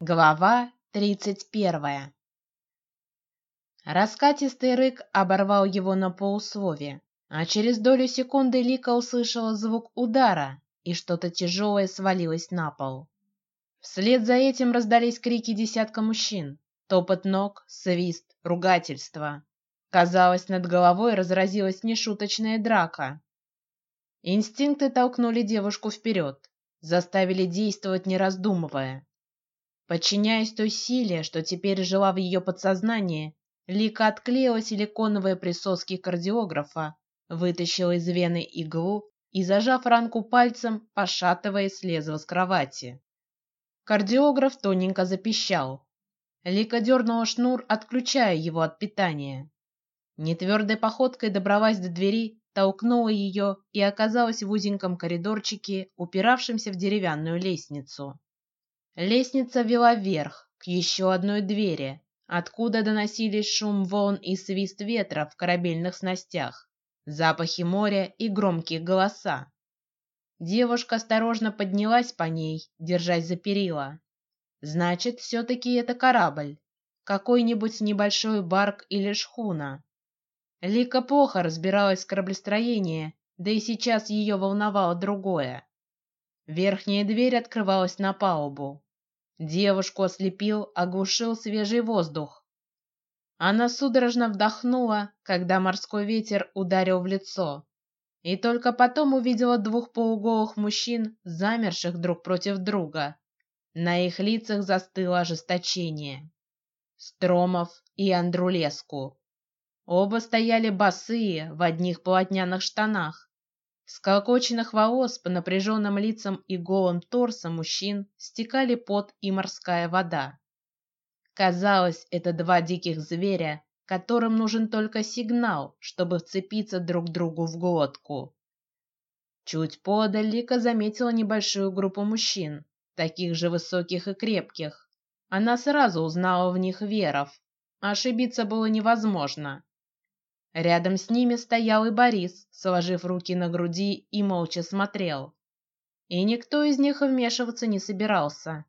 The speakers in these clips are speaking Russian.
Глава тридцать первая. Раскатистый рык оборвал его на полуслове, а через долю секунды Лика услышала звук удара, и что-то тяжелое свалилось на пол. Вслед за этим раздались крики десятка мужчин, топот ног, свист, ругательства. Казалось, над головой разразилась нешуточная драка. Инстинкты толкнули девушку вперед, заставили действовать не раздумывая. Подчиняясь той силе, что теперь жила в ее подсознании, Лика отклеила силиконовые присоски кардиографа, вытащила из вены иглу и, зажав ранку пальцем, пошатываясь, слезла с кровати. Кардиограф тоненько запищал. Лика дернула шнур, отключая его от питания. Нетвердой походкой добралась до двери, толкнула ее и оказалась в узеньком коридорчике, упиравшемся в деревянную лестницу. Лестница вела вверх к еще одной двери, откуда доносились шум волн и свист ветра в корабельных снастях, запахи моря и громкие голоса. Девушка осторожно поднялась по ней, держась за перила. Значит, все-таки это корабль, какой-нибудь небольшой барк или шхуна. Лика плохо разбиралась в кораблестроении, да и сейчас ее волновало другое. Верхняя дверь открывалась на палубу. Девушку ослепил, оглушил свежий воздух. Она судорожно вдохнула, когда морской ветер ударил в лицо, и только потом увидела двух полуголых мужчин, замерших друг против друга. На их лицах застыло ожесточение. Стромов и Андрулеску. Оба стояли босые в одних полотняных штанах, с колокоченных волос по напряженным лицам и голым торсам мужчин стекали пот и морская вода. Казалось, это два диких зверя, которым нужен только сигнал, чтобы вцепиться друг другу в глотку. Чуть подаль Лика заметила небольшую группу мужчин, таких же высоких и крепких. Она сразу узнала в них веров. Ошибиться было невозможно. Рядом с ними стоял и Борис, сложив руки на груди и молча смотрел. И никто из них вмешиваться не собирался.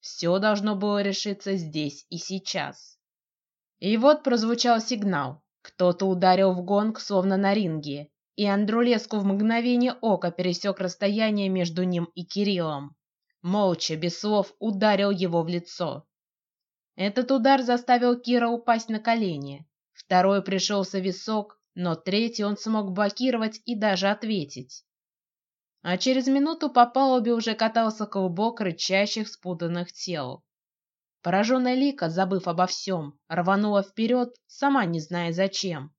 Все должно было решиться здесь и сейчас. И вот прозвучал сигнал. Кто-то ударил в гонг, словно на ринге, и Андрулеску в мгновение ока пересек расстояние между ним и Кириллом. Молча, без слов, ударил его в лицо. Этот удар заставил Кира упасть на колени, Второй пришелся висок, но третий он смог блокировать и даже ответить. А через минуту по палубе уже катался клубок рычащих спутанных тел. Пораженная Лика, забыв обо всем, рванула вперед, сама не зная зачем.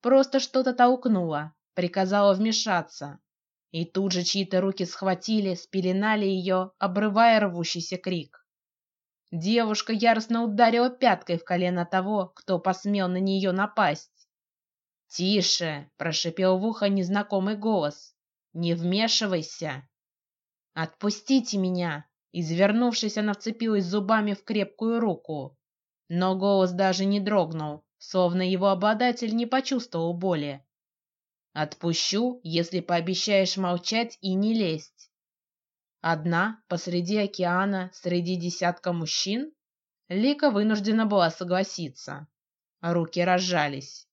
Просто что-то толкнула, приказала вмешаться, и тут же чьи-то руки схватили, спеленали ее, обрывая рвущийся крик. Девушка яростно ударила пяткой в колено того, кто посмел на нее напасть. Тише, прошепел в ухо незнакомый голос. Не вмешивайся. Отпустите меня. Извернувшись, она вцепилась зубами в крепкую руку, но голос даже не дрогнул, словно его обладатель не почувствовал боли. Отпущу, если пообещаешь молчать и не лезть. Одна посреди океана среди десятка мужчин? Лика вынуждена была согласиться. Руки разжались.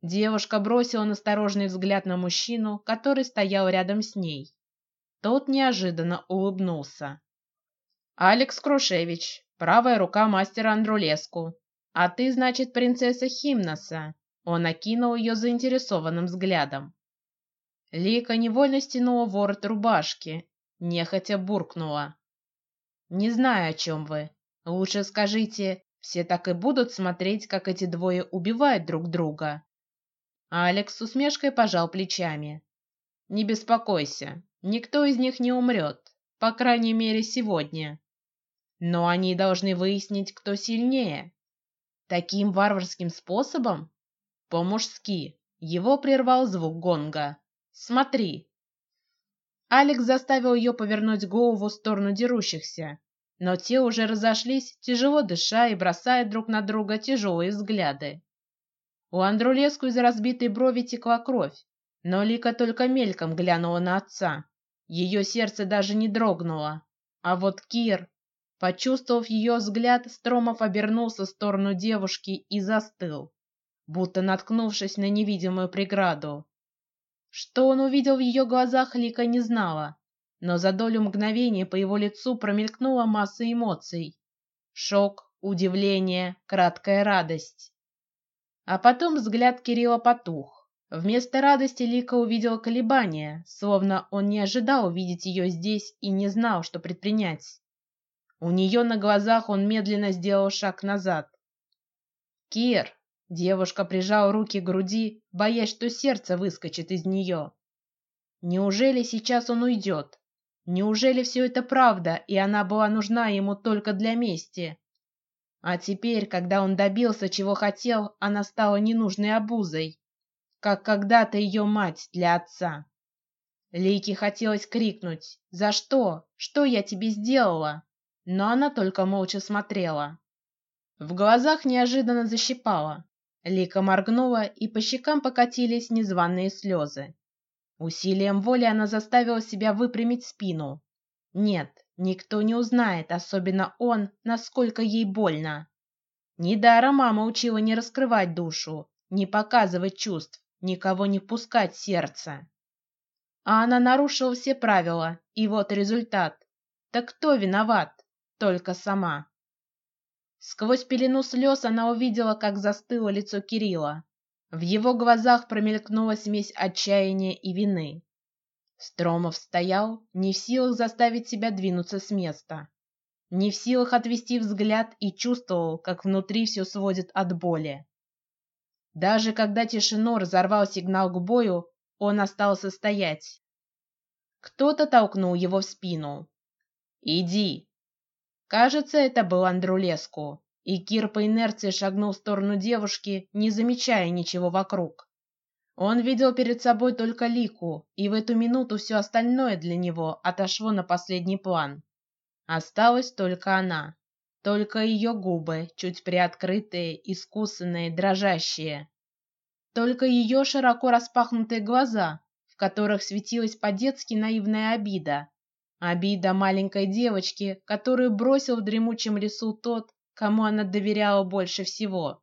Девушка бросила настороженный взгляд на мужчину, который стоял рядом с ней. Тот неожиданно улыбнулся. Алекс Крушевич, правая рука мастера Андрулеску. А ты, значит, принцесса Химноса. Он окинул ее заинтересованным взглядом. Лика невольно стянула ворот рубашки нехотя буркнула: "Не знаю, о чем вы. Лучше скажите, все так и будут смотреть, как эти двое убивают друг друга?" Алекс с усмешкой пожал плечами. "Не беспокойся, никто из них не умрет, по крайней мере сегодня. Но они должны выяснить, кто сильнее. Таким варварским способом? По-мужски. Его прервал звук гонга. Смотри, Алекс заставил ее повернуть голову в сторону дерущихся, но те уже разошлись, тяжело дыша и бросая друг на друга тяжелые взгляды. У Андрулеску из разбитой брови текла кровь, но Лика только мельком глянула на отца. Ее сердце даже не дрогнуло, а вот Кир Почувствовав ее взгляд, Стромов обернулся в сторону девушки и застыл, будто наткнувшись на невидимую преграду. Что он увидел в ее глазах, Лика не знала, но за долю мгновения по его лицу промелькнула масса эмоций: шок, удивление, краткая радость. А потом взгляд Кирилла потух. Вместо радости Лика увидела колебания, словно он не ожидал увидеть ее здесь и не знал, что предпринять. У нее на глазах он медленно сделал шаг назад. Кир, Девушка прижала руки к груди, боясь, что сердце выскочит из нее. Неужели сейчас он уйдет? Неужели все это правда, и она была нужна ему только для мести? А теперь, когда он добился, чего хотел, она стала ненужной обузой, как когда-то ее мать для отца. Лейке хотелось крикнуть: "За что? Что я тебе сделала?" Но она только молча смотрела. В глазах неожиданно защипало. Лика моргнула, и по щекам покатились незваные слезы. Усилием воли она заставила себя выпрямить спину. Нет, никто не узнает, особенно он, насколько ей больно. Недаром мама учила не раскрывать душу, не показывать чувств, никого не пускать сердце. А она нарушила все правила, и вот результат. Так кто виноват? Только сама. Сквозь пелену слез она увидела, как застыло лицо Кирилла. В его глазах промелькнула смесь отчаяния и вины. Стромов стоял, не в силах заставить себя двинуться с места, не в силах отвести взгляд и чувствовал, как внутри все сводит от боли. Даже когда тишину разорвал сигнал к бою, он остался стоять. Кто-то толкнул его в спину. Иди, Кажется, это был Андрулеску, и Кир по инерции шагнул в сторону девушки, не замечая ничего вокруг. Он видел перед собой только Лику, и в эту минуту все остальное для него отошло на последний план. Осталась только она, только ее губы, чуть приоткрытые, искусанные, дрожащие, только ее широко распахнутые глаза, в которых светилась по-детски наивная обида, Обида маленькой девочки, которую бросил в дремучем лесу тот, кому она доверяла больше всего.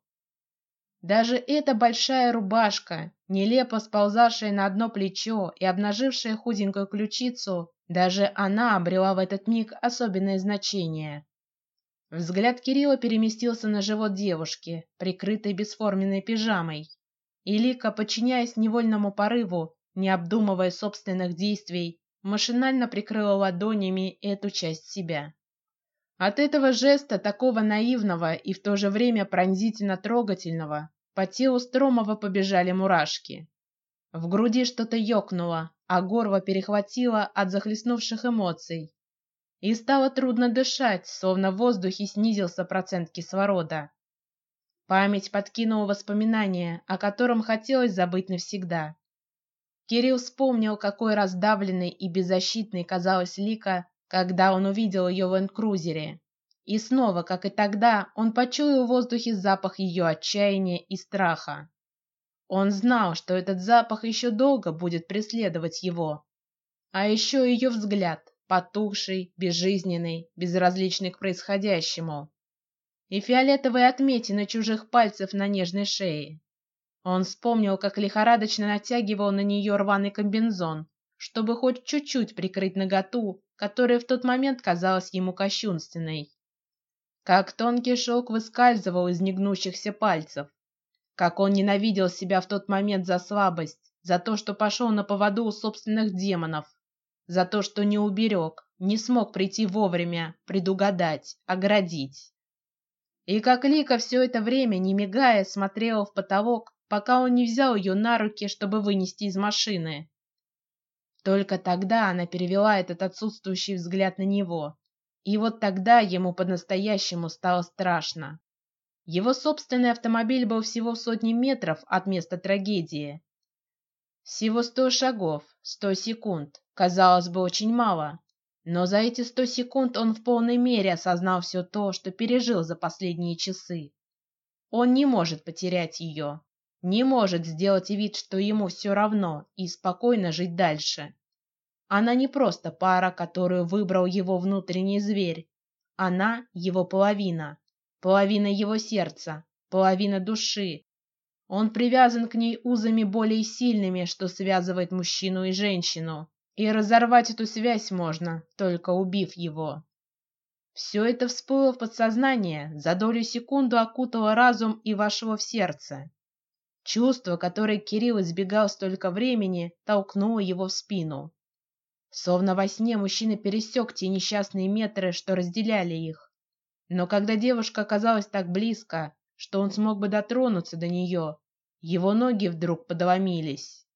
Даже эта большая рубашка, нелепо сползавшая на одно плечо и обнажившая худенькую ключицу, даже она обрела в этот миг особенное значение. Взгляд Кирилла переместился на живот девушки, прикрытой бесформенной пижамой, и Лика, подчиняясь невольному порыву, не обдумывая собственных действий, машинально прикрыла ладонями эту часть себя. От этого жеста, такого наивного и в то же время пронзительно трогательного, по телу Стромова побежали мурашки. В груди что-то ёкнуло, а горло перехватило от захлестнувших эмоций, и стало трудно дышать, словно в воздухе снизился процент кислорода. Память подкинула воспоминания, о котором хотелось забыть навсегда. Кирилл вспомнил, какой раздавленной и беззащитной казалась Лика, когда он увидел ее в энкрузере, и снова, как и тогда, он почуял в воздухе запах ее отчаяния и страха. Он знал, что этот запах еще долго будет преследовать его, а еще ее взгляд, потухший, безжизненный, безразличный к происходящему, и фиолетовые отметины чужих пальцев на нежной шее. Он вспомнил, как лихорадочно натягивал на нее рваный комбинзон, чтобы хоть чуть-чуть прикрыть наготу, которая в тот момент казалась ему кощунственной. Как тонкий шелк выскальзывал из негнущихся пальцев, как он ненавидел себя в тот момент за слабость, за то, что пошел на поводу у собственных демонов, за то, что не уберег, не смог прийти вовремя, предугадать, оградить. И как Лика все это время, не мигая, смотрела в потолок, пока он не взял ее на руки, чтобы вынести из машины. Только тогда она перевела этот отсутствующий взгляд на него, и вот тогда ему по-настоящему стало страшно. Его собственный автомобиль был всего в сотни метров от места трагедии. Всего сто шагов, сто секунд, казалось бы, очень мало, но за эти сто секунд он в полной мере осознал все то, что пережил за последние часы. Он не может потерять ее не может сделать вид, что ему все равно, и спокойно жить дальше. Она не просто пара, которую выбрал его внутренний зверь. Она его половина, половина его сердца, половина души. Он привязан к ней узами более сильными, что связывает мужчину и женщину, и разорвать эту связь можно, только убив его. Все это всплыло в подсознание, за долю секунду окутало разум и вошло в сердце. Чувство, которое Кирилл избегал столько времени, толкнуло его в спину. Словно во сне мужчина пересек те несчастные метры, что разделяли их. Но когда девушка оказалась так близко, что он смог бы дотронуться до нее, его ноги вдруг подломились.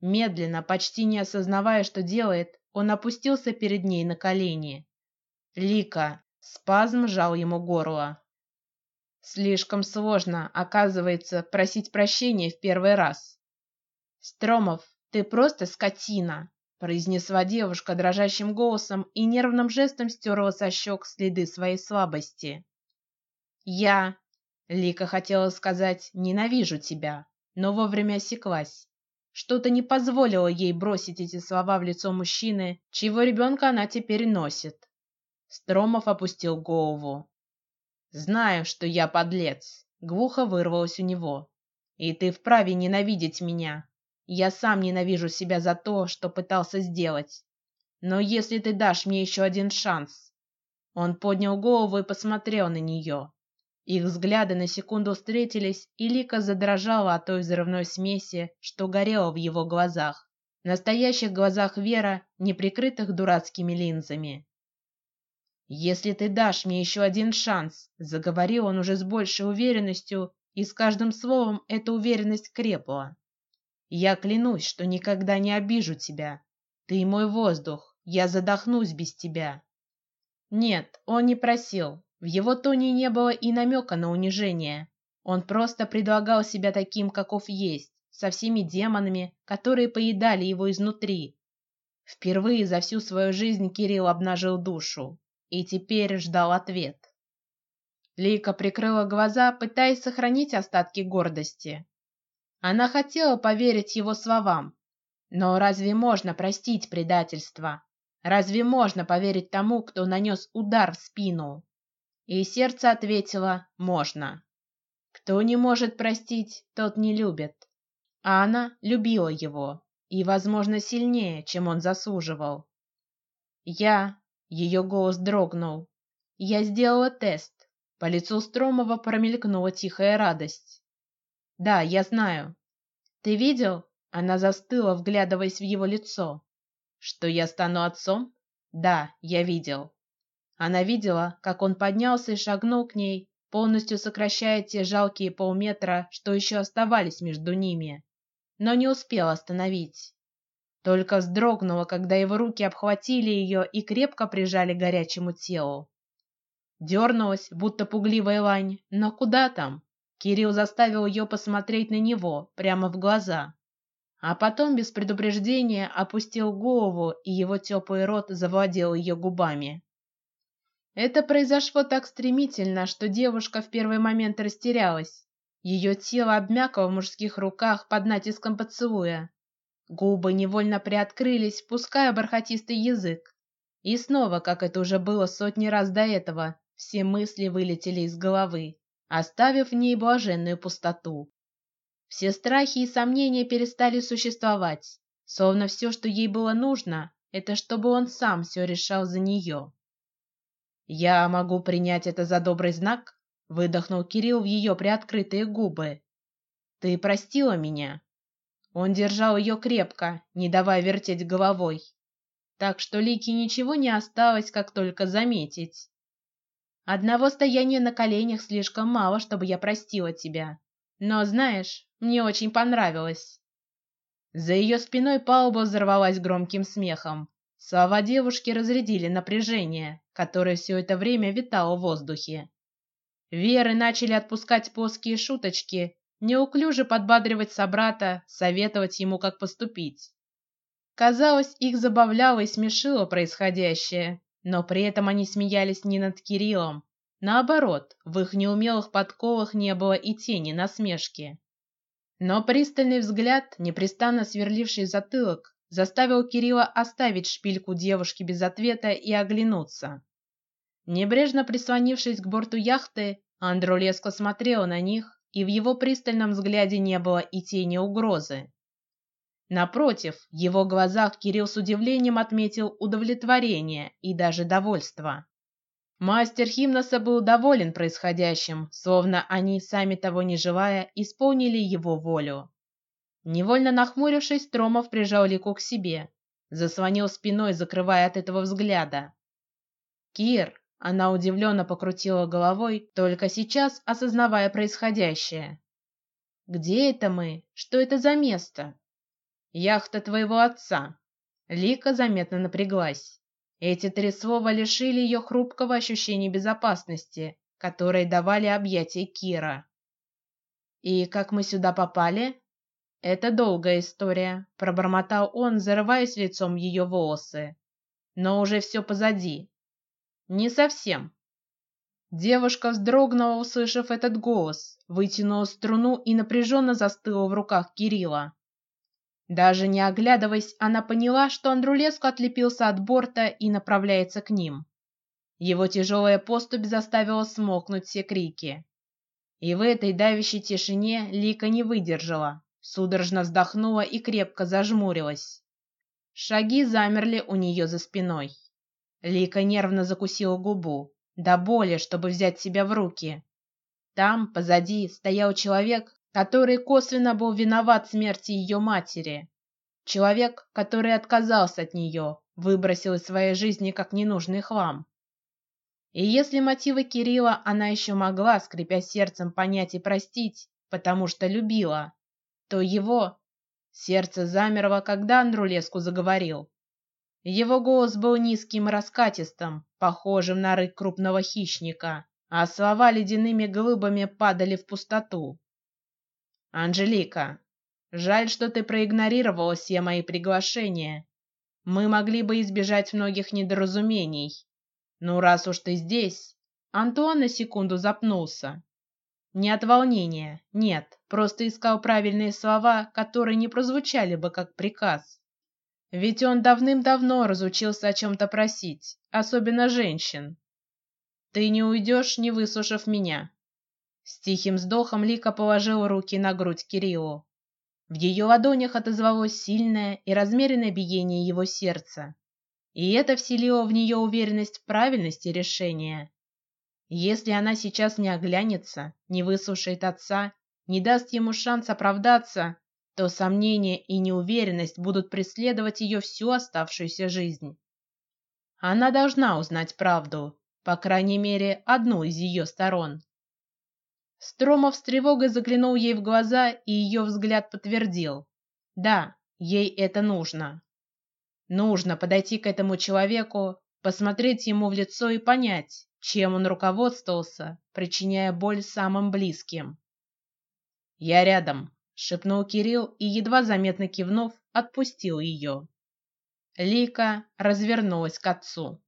Медленно, почти не осознавая, что делает, он опустился перед ней на колени. Лика, спазм сжал ему горло. Слишком сложно, оказывается, просить прощения в первый раз. Стромов, ты просто скотина, произнесла девушка дрожащим голосом и нервным жестом стерла со щек следы своей слабости. Я, Лика хотела сказать, ненавижу тебя, но вовремя осеклась. Что-то не позволило ей бросить эти слова в лицо мужчины, чьего ребенка она теперь носит. Стромов опустил голову. Знаю, что я подлец. Глухо вырвалось у него. И ты вправе ненавидеть меня. Я сам ненавижу себя за то, что пытался сделать. Но если ты дашь мне еще один шанс, он поднял голову и посмотрел на нее. Их взгляды на секунду встретились, и Лика задрожала от той взрывной смеси, что горела в его глазах, настоящих глазах Вера, не прикрытых дурацкими линзами. Если ты дашь мне еще один шанс, заговорил он уже с большей уверенностью, и с каждым словом эта уверенность крепла. Я клянусь, что никогда не обижу тебя. Ты мой воздух, я задохнусь без тебя. Нет, он не просил. В его тоне не было и намека на унижение. Он просто предлагал себя таким, каков есть, со всеми демонами, которые поедали его изнутри. Впервые за всю свою жизнь Кирилл обнажил душу и теперь ждал ответ. Лика прикрыла глаза, пытаясь сохранить остатки гордости. Она хотела поверить его словам, но разве можно простить предательство? Разве можно поверить тому, кто нанес удар в спину? И сердце ответило: можно. Кто не может простить, тот не любит. А она любила его и, возможно, сильнее, чем он заслуживал. Я ее голос дрогнул. Я сделала тест. По лицу Стромова промелькнула тихая радость. Да, я знаю. Ты видел? Она застыла, вглядываясь в его лицо. Что я стану отцом? Да, я видел. Она видела, как он поднялся и шагнул к ней, полностью сокращая те жалкие полметра, что еще оставались между ними, но не успел остановить. Только вздрогнула, когда его руки обхватили ее и крепко прижали к горячему телу. Дернулась, будто пугливая лань, но куда там? Кирилл заставил ее посмотреть на него прямо в глаза, а потом без предупреждения опустил голову, и его теплый рот завладел ее губами. Это произошло так стремительно, что девушка в первый момент растерялась. Ее тело обмякло в мужских руках под натиском поцелуя, Губы невольно приоткрылись, пуская бархатистый язык. И снова, как это уже было сотни раз до этого, все мысли вылетели из головы, оставив в ней блаженную пустоту. Все страхи и сомнения перестали существовать, словно все, что ей было нужно, это чтобы он сам все решал за нее. Я могу принять это за добрый знак, выдохнул Кирилл в ее приоткрытые губы. Ты простила меня? Он держал ее крепко, не давая вертеть головой, так что Лике ничего не осталось, как только заметить. Одного стояния на коленях слишком мало, чтобы я простила тебя. Но знаешь, мне очень понравилось. За ее спиной палуба взорвалась громким смехом. Слова девушки разрядили напряжение, которое все это время витало в воздухе. Веры начали отпускать плоские шуточки, неуклюже подбадривать собрата, советовать ему, как поступить. Казалось, их забавляло и смешило происходящее, но при этом они смеялись не над Кириллом. Наоборот, в их неумелых подковах не было и тени насмешки. Но пристальный взгляд, непрестанно сверливший затылок, заставил Кирилла оставить шпильку девушки без ответа и оглянуться. Небрежно прислонившись к борту яхты, Андролеско смотрел на них, и в его пристальном взгляде не было и тени угрозы. Напротив, в его глазах Кирилл с удивлением отметил удовлетворение и даже довольство. Мастер Химноса был доволен происходящим, словно они, сами того не желая, исполнили его волю. Невольно нахмурившись, Тромов прижал Лику к себе, заслонил спиной, закрывая от этого взгляда. Кир, она удивленно покрутила головой, только сейчас осознавая происходящее. Где это мы? Что это за место? Яхта твоего отца. Лика заметно напряглась. Эти три слова лишили ее хрупкого ощущения безопасности, которые давали объятия Кира. И как мы сюда попали? Это долгая история, пробормотал он, зарываясь лицом в ее волосы. Но уже все позади. Не совсем. Девушка вздрогнула, услышав этот голос, вытянула струну и напряженно застыла в руках Кирилла. Даже не оглядываясь, она поняла, что Андрулеску отлепился от борта и направляется к ним. Его тяжелая поступь заставила смолкнуть все крики. И в этой давящей тишине Лика не выдержала, судорожно вздохнула и крепко зажмурилась. Шаги замерли у нее за спиной. Лика нервно закусила губу, до боли, чтобы взять себя в руки. Там, позади, стоял человек, который косвенно был виноват в смерти ее матери, человек, который отказался от нее, выбросил из своей жизни как ненужный хлам. И если мотивы Кирилла она еще могла, скрипя сердцем, понять и простить, потому что любила, то его сердце замерло, когда Андрулеску заговорил. Его голос был низким раскатистым, похожим на рык крупного хищника, а слова ледяными глыбами падали в пустоту. Анжелика, жаль, что ты проигнорировала все мои приглашения. Мы могли бы избежать многих недоразумений. Ну раз уж ты здесь, Антуан на секунду запнулся. Не от волнения, нет, просто искал правильные слова, которые не прозвучали бы как приказ. Ведь он давным-давно разучился о чем-то просить, особенно женщин. Ты не уйдешь, не выслушав меня. С тихим вздохом Лика положила руки на грудь Кириллу. В ее ладонях отозвалось сильное и размеренное биение его сердца, и это вселило в нее уверенность в правильности решения. Если она сейчас не оглянется, не выслушает отца, не даст ему шанс оправдаться, то сомнения и неуверенность будут преследовать ее всю оставшуюся жизнь. Она должна узнать правду, по крайней мере, одну из ее сторон. Стромов с тревогой заглянул ей в глаза, и ее взгляд подтвердил: да, ей это нужно. Нужно подойти к этому человеку, посмотреть ему в лицо и понять, чем он руководствовался, причиняя боль самым близким. Я рядом, шепнул Кирилл и едва заметно кивнув, отпустил ее. Лика развернулась к отцу.